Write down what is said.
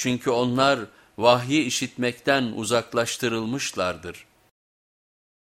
Çünkü onlar vahyi işitmekten uzaklaştırılmışlardır.